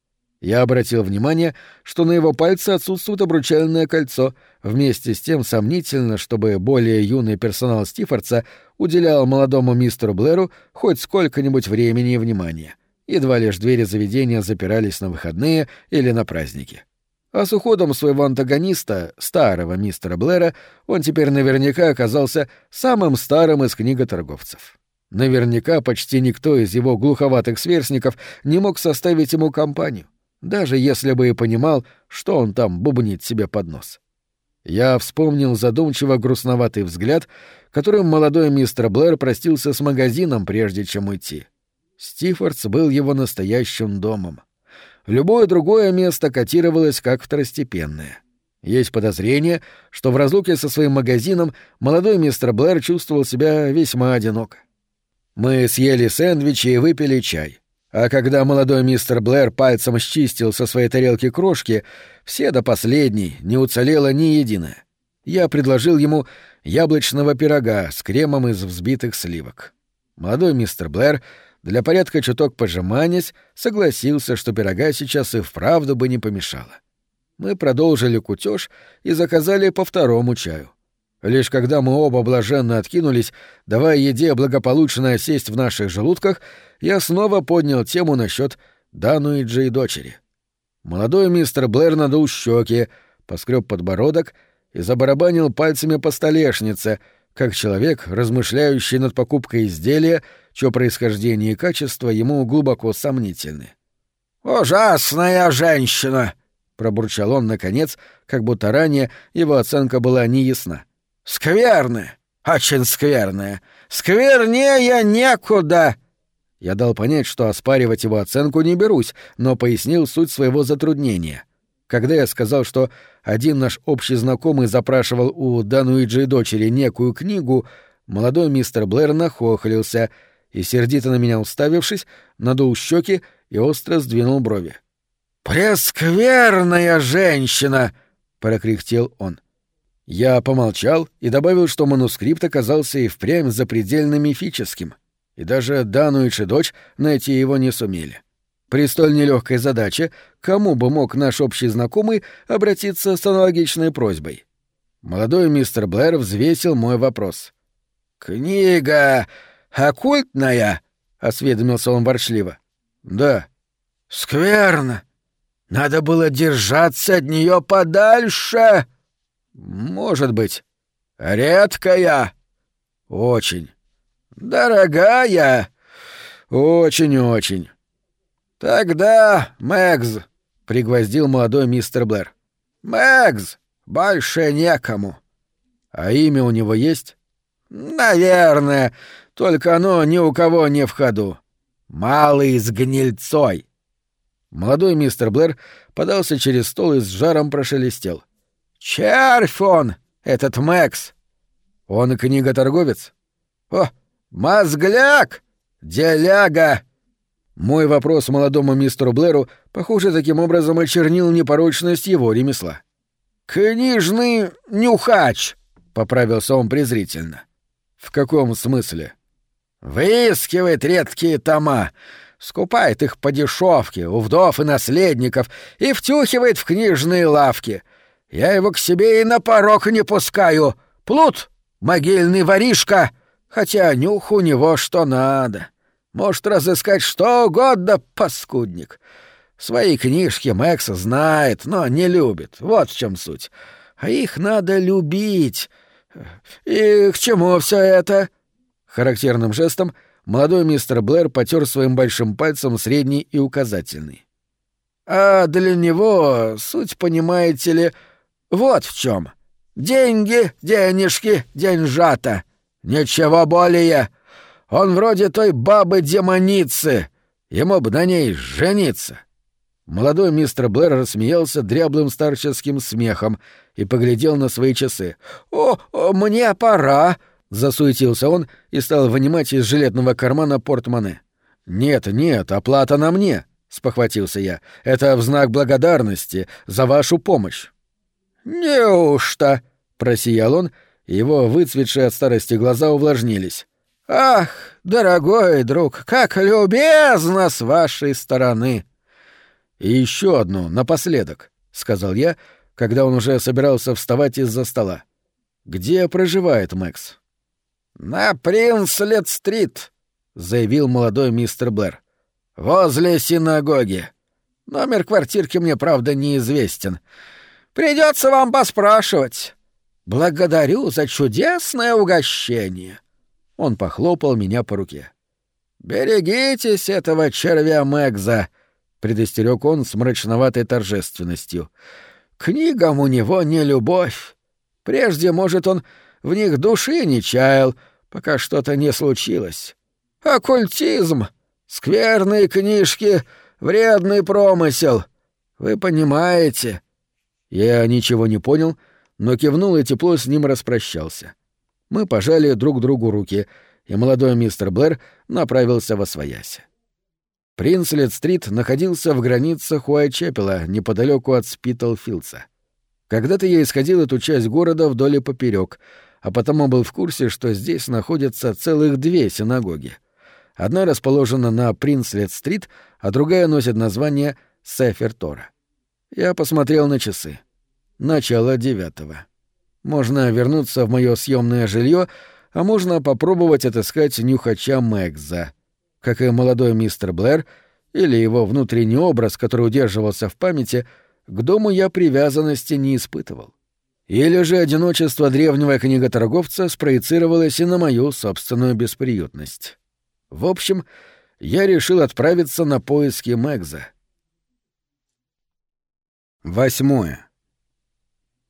я обратил внимание, что на его пальце отсутствует обручальное кольцо, вместе с тем сомнительно, чтобы более юный персонал Стифорца уделял молодому мистеру Блэру хоть сколько-нибудь времени и внимания. Едва лишь двери заведения запирались на выходные или на праздники. А с уходом своего антагониста, старого мистера Блэра, он теперь наверняка оказался самым старым из книготорговцев. Наверняка почти никто из его глуховатых сверстников не мог составить ему компанию даже если бы и понимал, что он там бубнит себе под нос. Я вспомнил задумчиво грустноватый взгляд, которым молодой мистер Блэр простился с магазином, прежде чем уйти. Стифордс был его настоящим домом. Любое другое место котировалось как второстепенное. Есть подозрение, что в разлуке со своим магазином молодой мистер Блэр чувствовал себя весьма одиноко. Мы съели сэндвичи и выпили чай. А когда молодой мистер Блэр пальцем счистил со своей тарелки крошки, все до последней не уцелело ни единое. Я предложил ему яблочного пирога с кремом из взбитых сливок. Молодой мистер Блэр, для порядка чуток пожиманясь, согласился, что пирога сейчас и вправду бы не помешало. Мы продолжили кутеж и заказали по второму чаю. Лишь когда мы оба блаженно откинулись, давая еде благополучно осесть в наших желудках, я снова поднял тему насчет Дануиджи и дочери. Молодой мистер Блэр надул щеки, поскреб подбородок и забарабанил пальцами по столешнице, как человек, размышляющий над покупкой изделия, чье происхождение и качество ему глубоко сомнительны. «Ужасная женщина!» — пробурчал он, наконец, как будто ранее его оценка была неясна. «Скверная! Очень скверная! Сквернее некуда!» Я дал понять, что оспаривать его оценку не берусь, но пояснил суть своего затруднения. Когда я сказал, что один наш общий знакомый запрашивал у Дануиджи дочери некую книгу, молодой мистер Блэр нахохлился и, сердито на меня уставившись, надул щеки и остро сдвинул брови. «Прескверная женщина!» — прокряхтел он. Я помолчал и добавил, что манускрипт оказался и впрямь запредельно мифическим — и даже Дануич и дочь найти его не сумели. При столь нелегкой задаче кому бы мог наш общий знакомый обратиться с аналогичной просьбой? Молодой мистер Блэр взвесил мой вопрос. «Книга оккультная?» — осведомился он ворчливо. «Да». «Скверно. Надо было держаться от нее подальше». «Может быть». «Редкая». «Очень». «Дорогая!» «Очень-очень». «Тогда, Мэгз», — пригвоздил молодой мистер Блэр. «Мэгз! Больше некому». «А имя у него есть?» «Наверное, только оно ни у кого не в ходу. Малый с гнильцой». Молодой мистер Блэр подался через стол и с жаром прошелестел. «Червь он, этот Мэкс!» «Он книготорговец?» «О, «Мозгляк! Деляга!» Мой вопрос молодому мистеру Блэру, похоже, таким образом очернил непорочность его ремесла. «Книжный нюхач!» — поправился он презрительно. «В каком смысле?» «Выискивает редкие тома, скупает их по дешевке у вдов и наследников и втюхивает в книжные лавки. Я его к себе и на порог не пускаю. Плут, могильный воришка, хотя нюх у него что надо. Может разыскать что угодно, паскудник. Свои книжки Мэкс знает, но не любит. Вот в чем суть. А их надо любить. И к чему все это? Характерным жестом молодой мистер Блэр потер своим большим пальцем средний и указательный. А для него суть, понимаете ли, вот в чем. Деньги, денежки, деньжата. Ничего более. Он вроде той бабы-демоницы. Ему бы на ней жениться. Молодой мистер Блэр рассмеялся дряблым старческим смехом и поглядел на свои часы. «О, мне пора!» — засуетился он и стал вынимать из жилетного кармана портмоне. «Нет, нет, оплата на мне!» — спохватился я. «Это в знак благодарности за вашу помощь». «Неужто?» — просиял он, его выцветшие от старости глаза увлажнились. «Ах, дорогой друг, как любезно с вашей стороны!» «И еще одну, напоследок», — сказал я, когда он уже собирался вставать из-за стола. «Где проживает Мэкс?» «На Принслет-стрит», — заявил молодой мистер Блэр. «Возле синагоги. Номер квартирки мне, правда, неизвестен. Придется вам поспрашивать. Благодарю за чудесное угощение». Он похлопал меня по руке. «Берегитесь этого червя Мэгза», предостерег он с мрачноватой торжественностью. Книгам у него не любовь. Прежде, может, он в них души не чаял, пока что-то не случилось. Оккультизм, скверные книжки, вредный промысел. Вы понимаете? Я ничего не понял, но кивнул и тепло с ним распрощался. Мы пожали друг другу руки, и молодой мистер Блэр направился во свояси. Принслет-стрит находился в границах Уайчепела, неподалеку от Спитлфилдса. Когда-то я исходил эту часть города вдоль и поперек, а потому был в курсе, что здесь находятся целых две синагоги. Одна расположена на Принслет-стрит, а другая носит название Сефер-Тора. Я посмотрел на часы. Начало девятого. Можно вернуться в мое съемное жилье, а можно попробовать отыскать нюхача Мэгза — как и молодой мистер Блэр, или его внутренний образ, который удерживался в памяти, к дому я привязанности не испытывал. Или же одиночество древнего книготорговца спроецировалось и на мою собственную бесприютность. В общем, я решил отправиться на поиски Мэгза. Восьмое.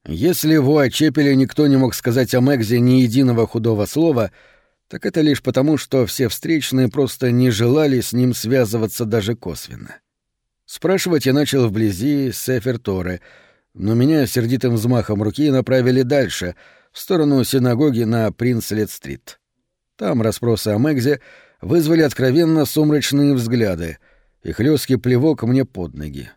Если в Уачепеле никто не мог сказать о Мэгзе ни единого худого слова — так это лишь потому, что все встречные просто не желали с ним связываться даже косвенно. Спрашивать я начал вблизи Сефер-Торы, но меня сердитым взмахом руки направили дальше, в сторону синагоги на Принслет-стрит. Там расспросы о Мэгзе вызвали откровенно сумрачные взгляды и хлёсткий плевок мне под ноги.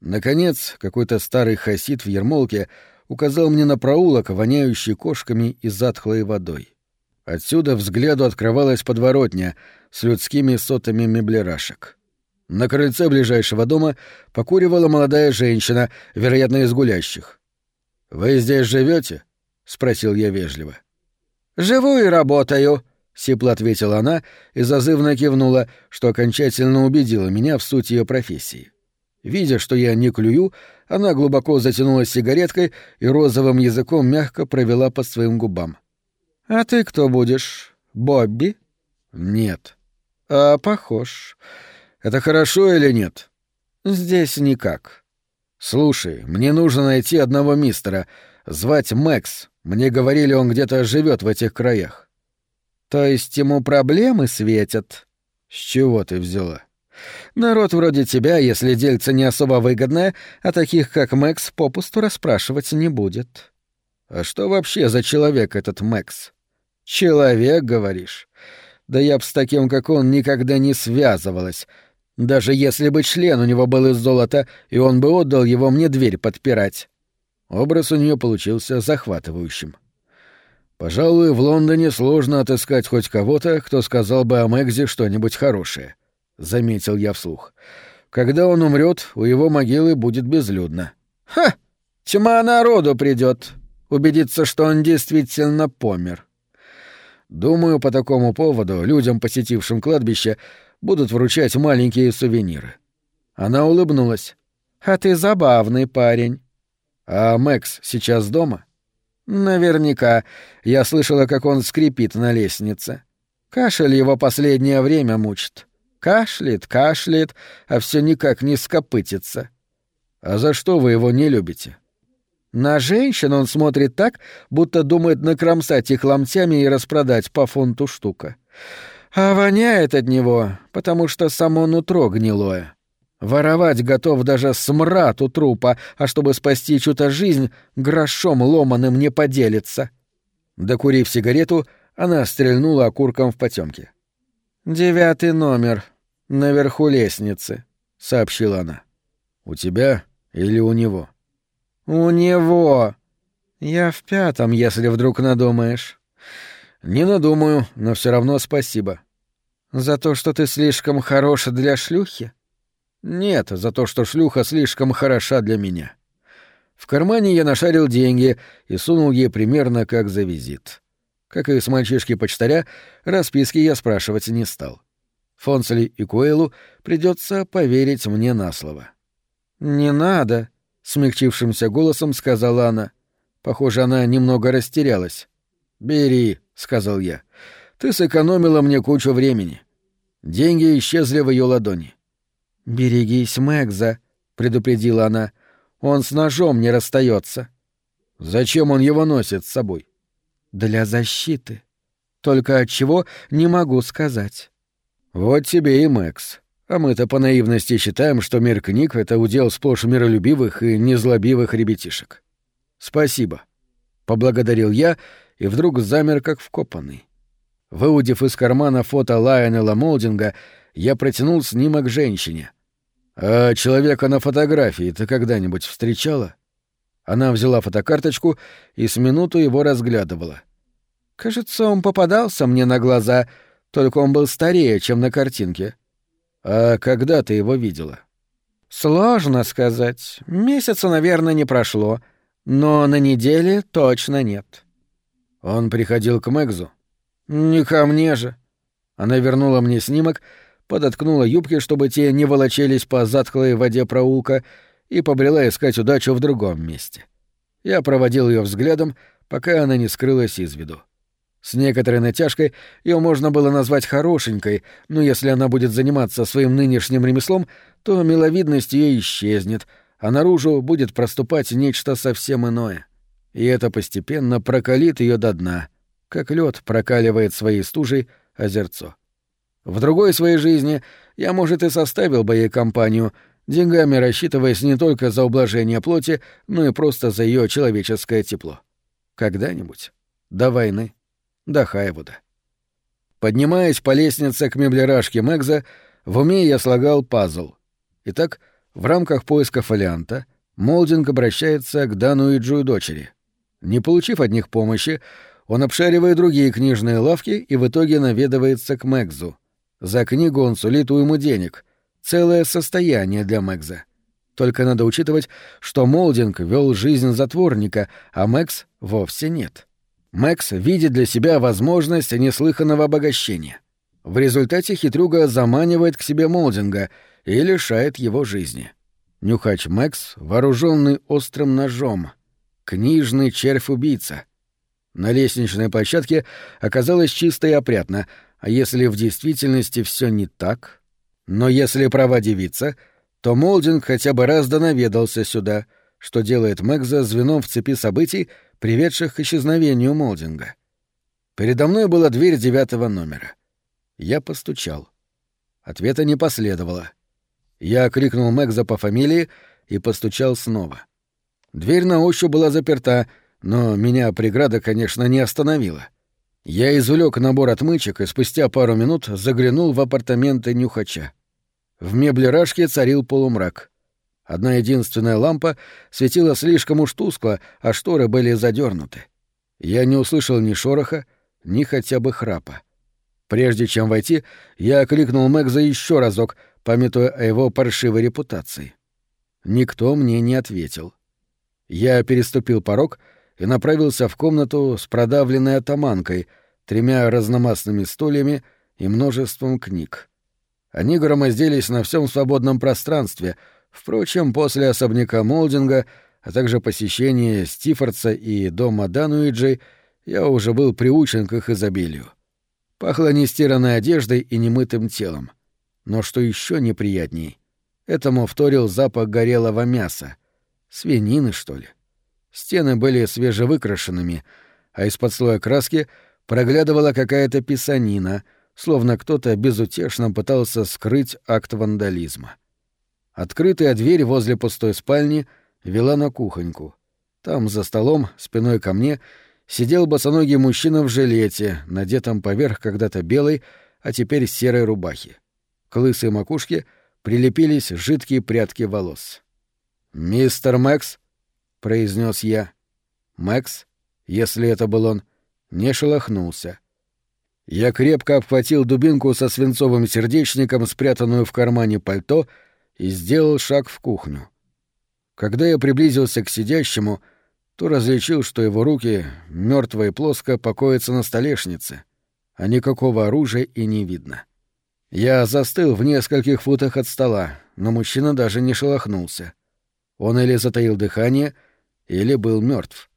Наконец, какой-то старый хасид в ермолке указал мне на проулок, воняющий кошками и затхлой водой. Отсюда взгляду открывалась подворотня с людскими сотами меблерашек. На крыльце ближайшего дома покуривала молодая женщина, вероятно, из гулящих. «Вы здесь живете? спросил я вежливо. «Живу и работаю», — сипло ответила она и зазывно кивнула, что окончательно убедило меня в суть ее профессии. Видя, что я не клюю, она глубоко затянулась сигареткой и розовым языком мягко провела по своим губам. «А ты кто будешь? Бобби?» «Нет». «А похож. Это хорошо или нет?» «Здесь никак». «Слушай, мне нужно найти одного мистера. Звать Мэкс. Мне говорили, он где-то живет в этих краях». «То есть ему проблемы светят?» «С чего ты взяла?» «Народ вроде тебя, если дельце не особо выгодное, а таких, как Мэкс, попусту расспрашивать не будет». «А что вообще за человек этот Мэкс?» «Человек, говоришь? Да я б с таким, как он, никогда не связывалась. Даже если бы член у него был из золота, и он бы отдал его мне дверь подпирать». Образ у нее получился захватывающим. Пожалуй, в Лондоне сложно отыскать хоть кого-то, кто сказал бы о Мэгзе что-нибудь хорошее. — заметил я вслух. «Когда он умрет, у его могилы будет безлюдно». «Ха! Тьма народу придет, убедиться, что он действительно помер». Думаю, по такому поводу людям, посетившим кладбище, будут вручать маленькие сувениры. Она улыбнулась. «А ты забавный парень». «А Мэкс сейчас дома?» «Наверняка. Я слышала, как он скрипит на лестнице. Кашель его последнее время мучит. Кашляет, кашляет, а все никак не скопытится». «А за что вы его не любите?» На женщин он смотрит так, будто думает накромсать их ломтями и распродать по фунту штука. А воняет от него, потому что само нутро гнилое. Воровать готов даже смрад у трупа, а чтобы спасти чью-то жизнь, грошом ломаным не поделится. Докурив сигарету, она стрельнула окурком в потемке. «Девятый номер. Наверху лестницы», — сообщила она. «У тебя или у него?» «У него. Я в пятом, если вдруг надумаешь». «Не надумаю, но все равно спасибо». «За то, что ты слишком хорош для шлюхи?» Нет, за то, что шлюха слишком хороша для меня. В кармане я нашарил деньги и сунул ей примерно как за визит. Как и с мальчишки-почтаря, расписки я спрашивать не стал. Фонсли и Куэлу придется поверить мне на слово. «Не надо», — смягчившимся голосом сказала она. Похоже, она немного растерялась. «Бери», — сказал я. «Ты сэкономила мне кучу времени». Деньги исчезли в ее ладони. «Берегись, Мэгза», — предупредила она. «Он с ножом не расстается. «Зачем он его носит с собой?» «Для защиты. Только от чего не могу сказать». «Вот тебе и Мэкс. А мы-то по наивности считаем, что мир книг — это удел сплошь миролюбивых и незлобивых ребятишек. Спасибо». Поблагодарил я и вдруг замер как вкопанный. Выудив из кармана фото Лайонела Молдинга, я протянул снимок женщине. «А человека на фотографии ты когда-нибудь встречала?» Она взяла фотокарточку и с минуту его разглядывала. «Кажется, он попадался мне на глаза, только он был старее, чем на картинке». «А когда ты его видела?» «Сложно сказать. Месяца, наверное, не прошло. Но на неделе точно нет». «Он приходил к Мэгзу?» «Не ко мне же». Она вернула мне снимок — подоткнула юбки, чтобы те не волочились по затхлой воде проулка, и побрела искать удачу в другом месте. Я проводил ее взглядом, пока она не скрылась из виду. С некоторой натяжкой ее можно было назвать хорошенькой, но если она будет заниматься своим нынешним ремеслом, то миловидность ее исчезнет, а наружу будет проступать нечто совсем иное. И это постепенно прокалит ее до дна, как лед прокаливает своей стужей озерцо. В другой своей жизни я, может, и составил бы ей компанию, деньгами рассчитываясь не только за ублажение плоти, но и просто за ее человеческое тепло. Когда-нибудь. До войны. До Хайвуда. Поднимаясь по лестнице к меблерашке Мэгза, в уме я слагал пазл. Итак, в рамках поиска фолианта Молдинг обращается к Дану и Джую дочери. Не получив от них помощи, он обшаривает другие книжные лавки и в итоге наведывается к Мэгзу — за книгу он сулит уйму денег. Целое состояние для Мэгза. Только надо учитывать, что Молдинг вел жизнь затворника, а Мэкс вовсе нет. Мэкс видит для себя возможность неслыханного обогащения. В результате хитрюга заманивает к себе Молдинга и лишает его жизни. Нюхач Мэкс, вооруженный острым ножом. Книжный червь-убийца. На лестничной площадке оказалось чисто и опрятно, а если в действительности все не так? Но если права девица, то Молдинг хотя бы раз донаведался сюда, что делает Мэгза звеном в цепи событий, приведших к исчезновению Молдинга. Передо мной была дверь девятого номера. Я постучал. Ответа не последовало. Я крикнул Мэгза по фамилии и постучал снова. Дверь на ощупь была заперта, но меня преграда, конечно, не остановила. Я извлек набор отмычек и спустя пару минут заглянул в апартаменты нюхача. В меблерашке царил полумрак. Одна единственная лампа светила слишком уж тускло, а шторы были задернуты. Я не услышал ни шороха, ни хотя бы храпа. Прежде чем войти, я окликнул Мэгза еще разок, памятуя о его паршивой репутации. Никто мне не ответил. Я переступил порог и направился в комнату с продавленной атаманкой, тремя разномастными стульями и множеством книг. Они громоздились на всем свободном пространстве, впрочем, после особняка Молдинга, а также посещения Стифордса и дома Дануиджей, я уже был приучен к их изобилию. Пахло нестиранной одеждой и немытым телом. Но что еще неприятней, этому вторил запах горелого мяса. Свинины, что ли? Стены были свежевыкрашенными, а из-под слоя краски проглядывала какая-то писанина, словно кто-то безутешно пытался скрыть акт вандализма. Открытая дверь возле пустой спальни вела на кухоньку. Там, за столом, спиной ко мне, сидел босоногий мужчина в жилете, надетом поверх когда-то белой, а теперь серой рубахи. К лысой макушке прилепились жидкие прядки волос. «Мистер Мэкс?» — произнес я. Мэкс, если это был он, не шелохнулся. Я крепко обхватил дубинку со свинцовым сердечником, спрятанную в кармане пальто, и сделал шаг в кухню. Когда я приблизился к сидящему, то различил, что его руки мертво и плоско покоятся на столешнице, а никакого оружия и не видно. — я застыл в нескольких футах от стола, но мужчина даже не шелохнулся. Он или затаил дыхание, или был мертв.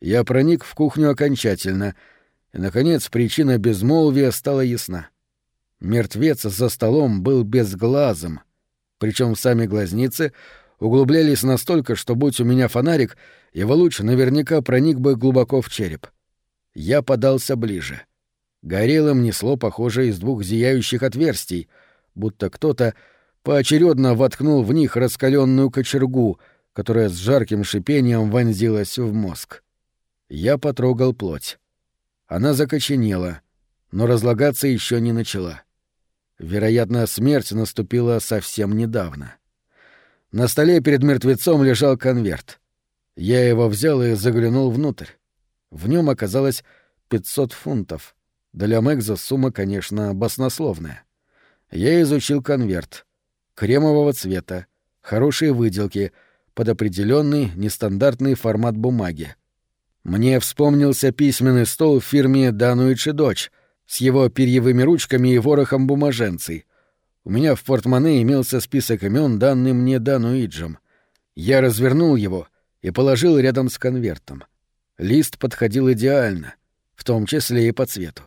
Я проник в кухню окончательно, и, наконец, причина безмолвия стала ясна. Мертвец за столом был безглазым, причем сами глазницы углублялись настолько, что, будь у меня фонарик, его луч наверняка проник бы глубоко в череп. Я подался ближе. Горелым несло, похоже, из двух зияющих отверстий, будто кто-то поочередно воткнул в них раскаленную кочергу, которая с жарким шипением вонзилась в мозг. Я потрогал плоть. Она закоченела, но разлагаться еще не начала. Вероятно, смерть наступила совсем недавно. На столе перед мертвецом лежал конверт. Я его взял и заглянул внутрь. В нем оказалось 500 фунтов — для Мэгза сумма, конечно, баснословная. Я изучил конверт. Кремового цвета, хорошие выделки, под определенный нестандартный формат бумаги. Мне вспомнился письменный стол в фирме «Дануич и дочь» с его перьевыми ручками и ворохом бумаженцей. У меня в портмоне имелся список имен, данный мне Дануиджем. Я развернул его и положил рядом с конвертом. Лист подходил идеально, в том числе и по цвету.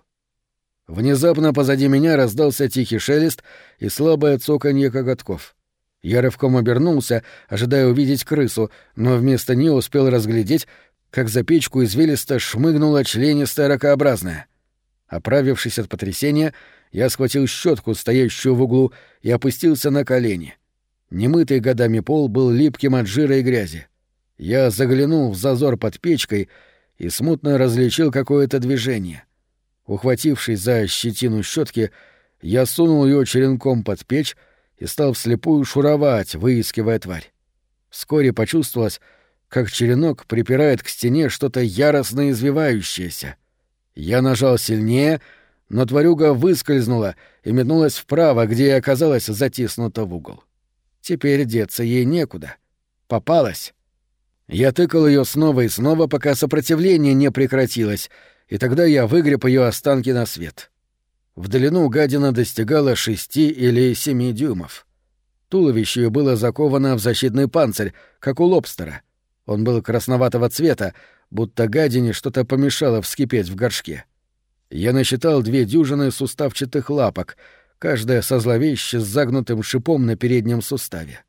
Внезапно позади меня раздался тихий шелест и слабое цоканье коготков. Я рывком обернулся, ожидая увидеть крысу, но вместо нее успел разглядеть, как за печку извилисто шмыгнула членистая ракообразная. Оправившись от потрясения, я схватил щетку, стоящую в углу, и опустился на колени. Немытый годами пол был липким от жира и грязи. Я заглянул в зазор под печкой и смутно различил какое-то движение — Ухватившись за щетину щетки, я сунул ее черенком под печь и стал вслепую шуровать, выискивая тварь. Вскоре почувствовалось, как черенок припирает к стене что-то яростно извивающееся. Я нажал сильнее, но тварюга выскользнула и метнулась вправо, где и оказалась затиснута в угол. Теперь деться ей некуда. Попалась. Я тыкал ее снова и снова, пока сопротивление не прекратилось — и тогда я выгреб ее останки на свет. В длину гадина достигала шести или семи дюймов. Туловище ее было заковано в защитный панцирь, как у лобстера. Он был красноватого цвета, будто гадине что-то помешало вскипеть в горшке. Я насчитал две дюжины суставчатых лапок, каждая со зловеще с загнутым шипом на переднем суставе.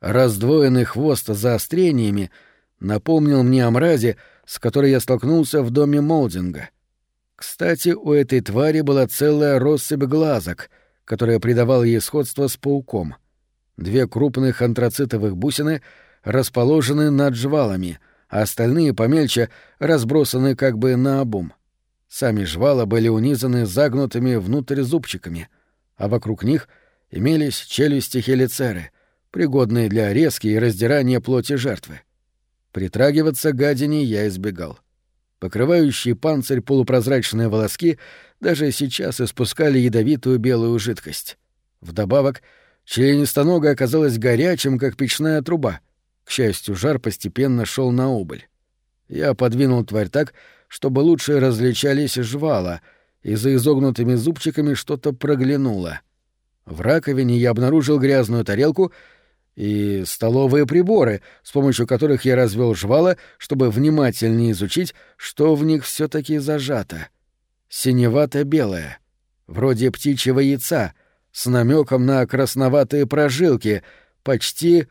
Раздвоенный хвост с заострениями напомнил мне о мразе, с которой я столкнулся в доме Молдинга. Кстати, у этой твари была целая россыпь глазок, которая придавала ей сходство с пауком. Две крупных антрацитовых бусины расположены над жвалами, а остальные помельче разбросаны как бы на обум. Сами жвала были унизаны загнутыми внутрь зубчиками, а вокруг них имелись челюсти хелицеры, пригодные для резки и раздирания плоти жертвы. Притрагиваться гадине я избегал. Покрывающие панцирь полупрозрачные волоски даже сейчас испускали ядовитую белую жидкость. Вдобавок, членистонога оказалась горячим, как печная труба. К счастью, жар постепенно шел на убыль. Я подвинул тварь так, чтобы лучше различались жвала, и за изогнутыми зубчиками что-то проглянуло. В раковине я обнаружил грязную тарелку и столовые приборы, с помощью которых я развел жвала, чтобы внимательнее изучить, что в них все таки зажато. Синевато-белое, вроде птичьего яйца, с намеком на красноватые прожилки, почти...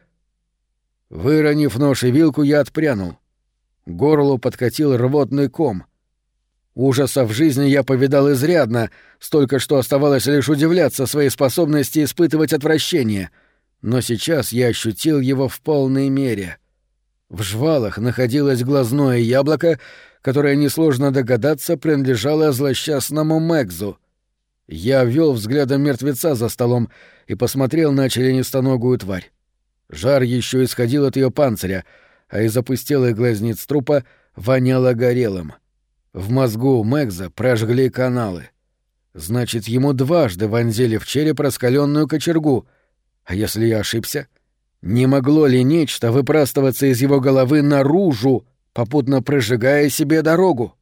Выронив нож и вилку, я отпрянул. Горлу подкатил рвотный ком. Ужасов в жизни я повидал изрядно, столько что оставалось лишь удивляться своей способности испытывать отвращение. Но сейчас я ощутил его в полной мере. В жвалах находилось глазное яблоко, которое, несложно догадаться, принадлежало злосчастному Мэгзу. Я ввел взглядом мертвеца за столом и посмотрел на членистоногую тварь. Жар еще исходил от ее панциря — а из опустелых глазниц трупа воняло горелым. В мозгу Мэгза прожгли каналы. Значит, ему дважды вонзили в череп раскаленную кочергу. А если я ошибся? Не могло ли нечто выпрастываться из его головы наружу, попутно прожигая себе дорогу?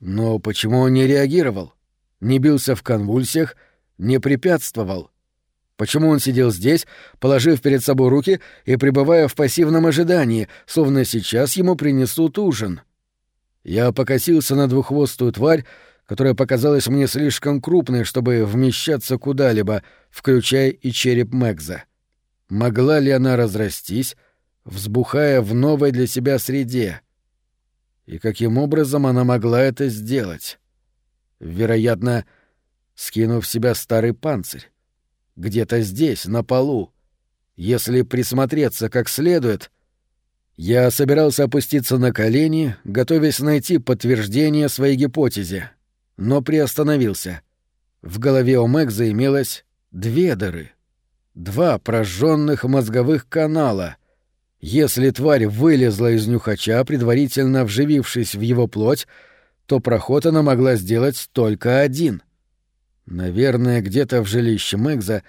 Но почему он не реагировал? Не бился в конвульсиях, не препятствовал? Почему он сидел здесь, положив перед собой руки и пребывая в пассивном ожидании, словно сейчас ему принесут ужин? Я покосился на двуххвостую тварь, которая показалась мне слишком крупной, чтобы вмещаться куда-либо, включая и череп Мэгза. Могла ли она разрастись, взбухая в новой для себя среде? И каким образом она могла это сделать? Вероятно, скинув в себя старый панцирь где-то здесь, на полу. Если присмотреться как следует... Я собирался опуститься на колени, готовясь найти подтверждение своей гипотезе, но приостановился. В голове у Мэгза имелось две дыры. Два прожженных мозговых канала. Если тварь вылезла из нюхача, предварительно вживившись в его плоть, то проход она могла сделать только один — Наверное, где-то в жилище Мэгза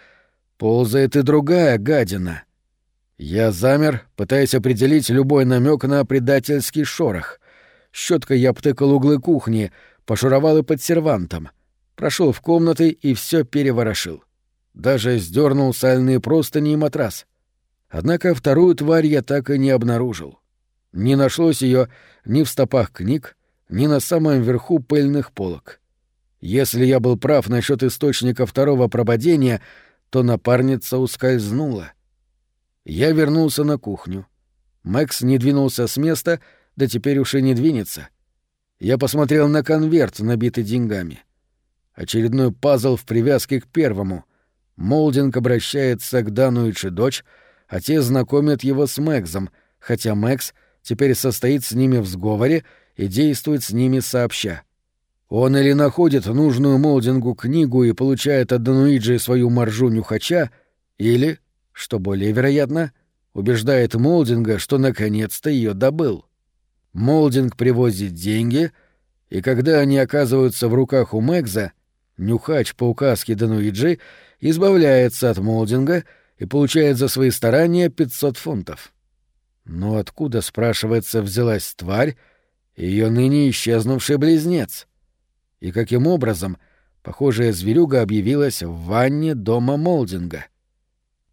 ползает и другая гадина. Я замер, пытаясь определить любой намек на предательский шорох. Щеткой я обтыкал углы кухни, пошуровал и под сервантом. Прошел в комнаты и все переворошил. Даже сдернул сальные простыни и матрас. Однако вторую тварь я так и не обнаружил. Не нашлось ее ни в стопах книг, ни на самом верху пыльных полок. Если я был прав насчет источника второго прободения, то напарница ускользнула. Я вернулся на кухню. Мэкс не двинулся с места, да теперь уж и не двинется. Я посмотрел на конверт, набитый деньгами. Очередной пазл в привязке к первому. Молдинг обращается к Дануичу дочь, а те знакомят его с Мэксом, хотя Мэкс теперь состоит с ними в сговоре и действует с ними сообща. Он или находит нужную Молдингу книгу и получает от Дануиджи свою маржу нюхача, или, что более вероятно, убеждает Молдинга, что наконец-то ее добыл. Молдинг привозит деньги, и когда они оказываются в руках у Мэгза, нюхач по указке Дануиджи избавляется от Молдинга и получает за свои старания 500 фунтов. Но откуда, спрашивается, взялась тварь, ее ныне исчезнувший близнец? — и каким образом похожая зверюга объявилась в ванне дома Молдинга.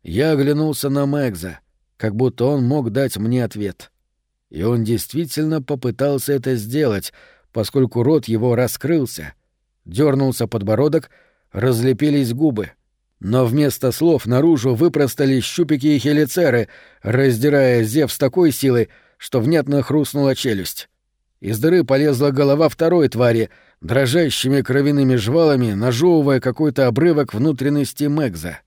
Я оглянулся на Мэгза, как будто он мог дать мне ответ. И он действительно попытался это сделать, поскольку рот его раскрылся. Дернулся подбородок, разлепились губы. Но вместо слов наружу выпростали щупики и хелицеры, раздирая зев с такой силой, что внятно хрустнула челюсть. Из дыры полезла голова второй твари, дрожащими кровяными жвалами, нажевывая какой-то обрывок внутренности Мэгза.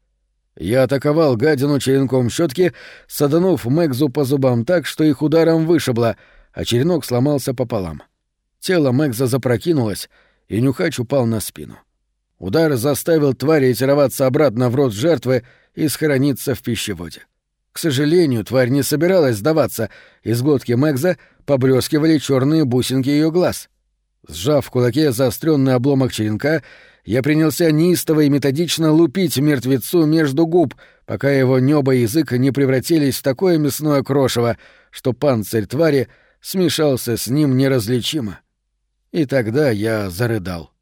Я атаковал гадину черенком щетки, саданув Мэгзу по зубам так, что их ударом вышибло, а черенок сломался пополам. Тело Мэгза запрокинулось, и нюхач упал на спину. Удар заставил тварь ретироваться обратно в рот жертвы и схорониться в пищеводе. К сожалению, тварь не собиралась сдаваться, из глотки Мэгза поблескивали черные бусинки ее глаз. Сжав в кулаке заостренный обломок черенка, я принялся неистово и методично лупить мертвецу между губ, пока его небо и язык не превратились в такое мясное крошево, что панцирь твари смешался с ним неразличимо. И тогда я зарыдал.